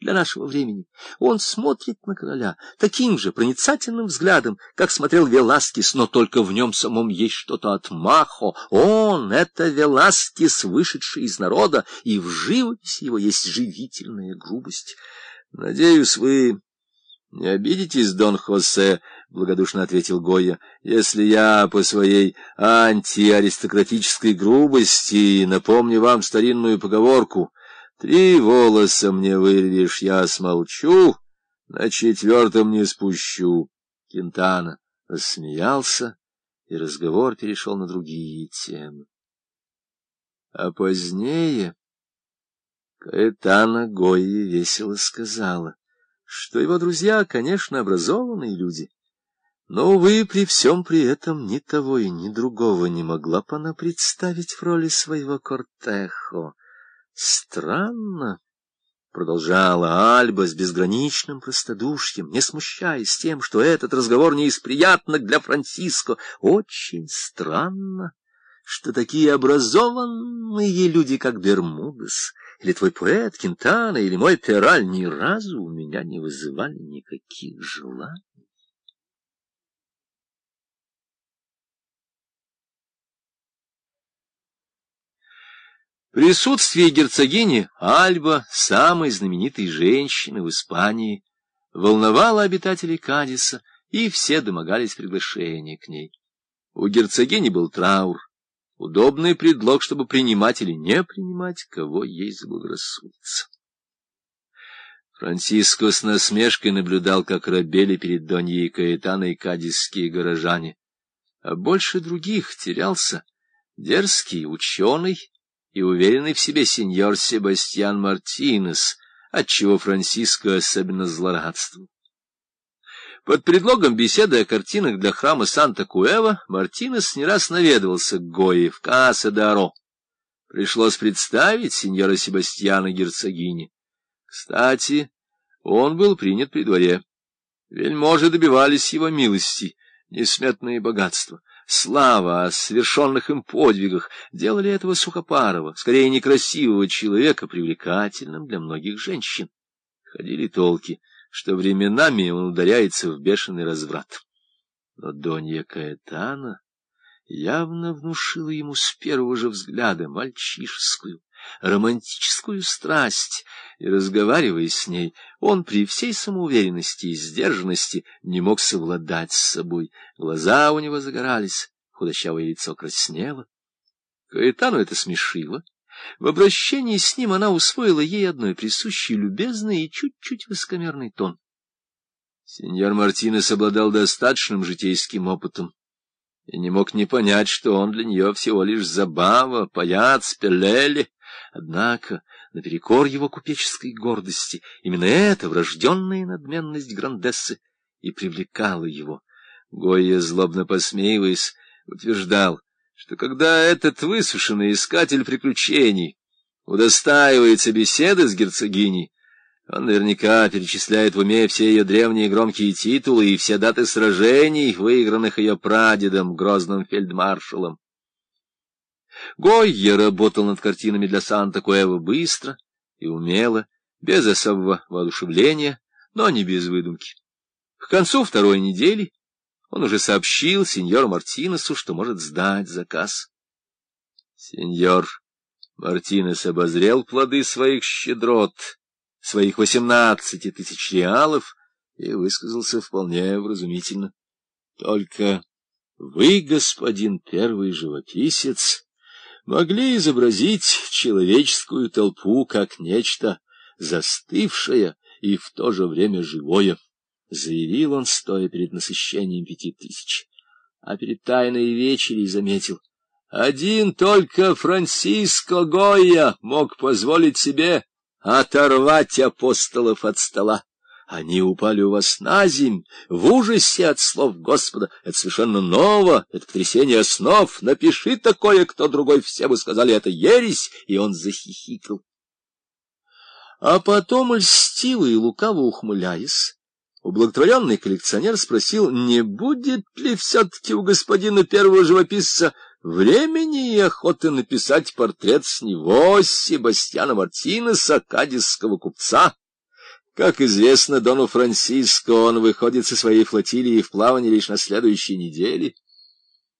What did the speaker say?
для нашего времени. Он смотрит на короля таким же проницательным взглядом, как смотрел Веласкис, но только в нем самом есть что-то от Махо. Он — это Веласкис, вышедший из народа, и в живописи его есть живительная грубость. Надеюсь, вы не обидитесь, Дон Хосе, — благодушно ответил Гойя, — если я по своей антиаристократической грубости напомню вам старинную поговорку «Три волоса мне вырвешь, я смолчу, на четвертом не спущу». Кентана рассмеялся, и разговор перешел на другие темы. А позднее Каэтана Гойя весело сказала, что его друзья, конечно, образованные люди, но, увы, при всем при этом ни того и ни другого не могла бы она представить в роли своего Кортехо. Странно, — продолжала Альба с безграничным простодушьем, не смущаясь тем, что этот разговор не из приятных для Франциско. Очень странно, что такие образованные люди, как Бермудес, или твой поэт Кентана, или мой Пераль, ни разу у меня не вызывали никаких желаний. Присутствие герцогини Альба, самой знаменитой женщины в Испании, волновало обитателей Кадиса, и все домогались приглашения к ней. У герцогини был траур, удобный предлог, чтобы принимать или не принимать, кого ей заблагорассудится. Франциско с насмешкой наблюдал, как рабели перед Доньей Каэтаной кадисские горожане, а больше других терялся дерзкий ученый, и уверенный в себе сеньор Себастьян Мартинес, отчего Франциско особенно злорадствовал. Под предлогом беседы о картинах для храма Санта-Куэва Мартинес не раз наведывался к Гое в Кааса-де-Аро. Пришлось представить сеньора Себастьяна герцогине. Кстати, он был принят при дворе. Вельможи добивались его милости, несметные богатства слава о совершенных им подвигах делали этого сухопарого, скорее некрасивого человека, привлекательным для многих женщин. Ходили толки, что временами он ударяется в бешеный разврат. Но Донья Каэтана явно внушила ему с первого же взгляда мальчишескую, романтическую страсть, и, разговаривая с ней, он при всей самоуверенности и сдержанности не мог совладать с собой. Глаза у него загорались, худощавое лицо краснело. Каэтану это смешило. В обращении с ним она усвоила ей одной присущий любезный и чуть-чуть высокомерный тон. Сеньор Мартинес обладал достаточным житейским опытом и не мог не понять, что он для нее всего лишь забава, паяц, пелели. Однако, наперекор его купеческой гордости, именно эта врожденная надменность Грандессы и привлекала его. Гойя, злобно посмеиваясь, утверждал, что когда этот высушенный искатель приключений удостаивается беседы с герцогиней, он наверняка перечисляет в уме все ее древние громкие титулы и все даты сражений, выигранных ее прадедом, грозным фельдмаршалом. Гойя работал над картинами для Санта-Куэва быстро и умело, без особого воодушевления, но не без выдумки. К концу второй недели он уже сообщил сеньору Мартинесу, что может сдать заказ. Сеньор Мартинес обозрел плоды своих щедрот, своих восемнадцати тысяч реалов, и высказался вполне вразумительно. Только вы, господин первый живописец, могли изобразить человеческую толпу как нечто застывшее и в то же время живое. — заявил он, стоя перед насыщением пяти тысяч. А перед тайной вечерей заметил. Один только Франциско Гойя мог позволить себе оторвать апостолов от стола. Они упали у вас на земь, в ужасе от слов Господа. Это совершенно ново, это потрясение основ. Напиши такое, кто другой, все бы сказали, это ересь, и он захихикал. А потом, льстиво и лукаво ухмыляясь, Ублаготворенный коллекционер спросил, не будет ли все-таки у господина первого живописца времени и охоты написать портрет с него, Себастьяна Мартинеса, кадисского купца. Как известно Дону Франциско, он выходит со своей флотилии в плавание лишь на следующей неделе.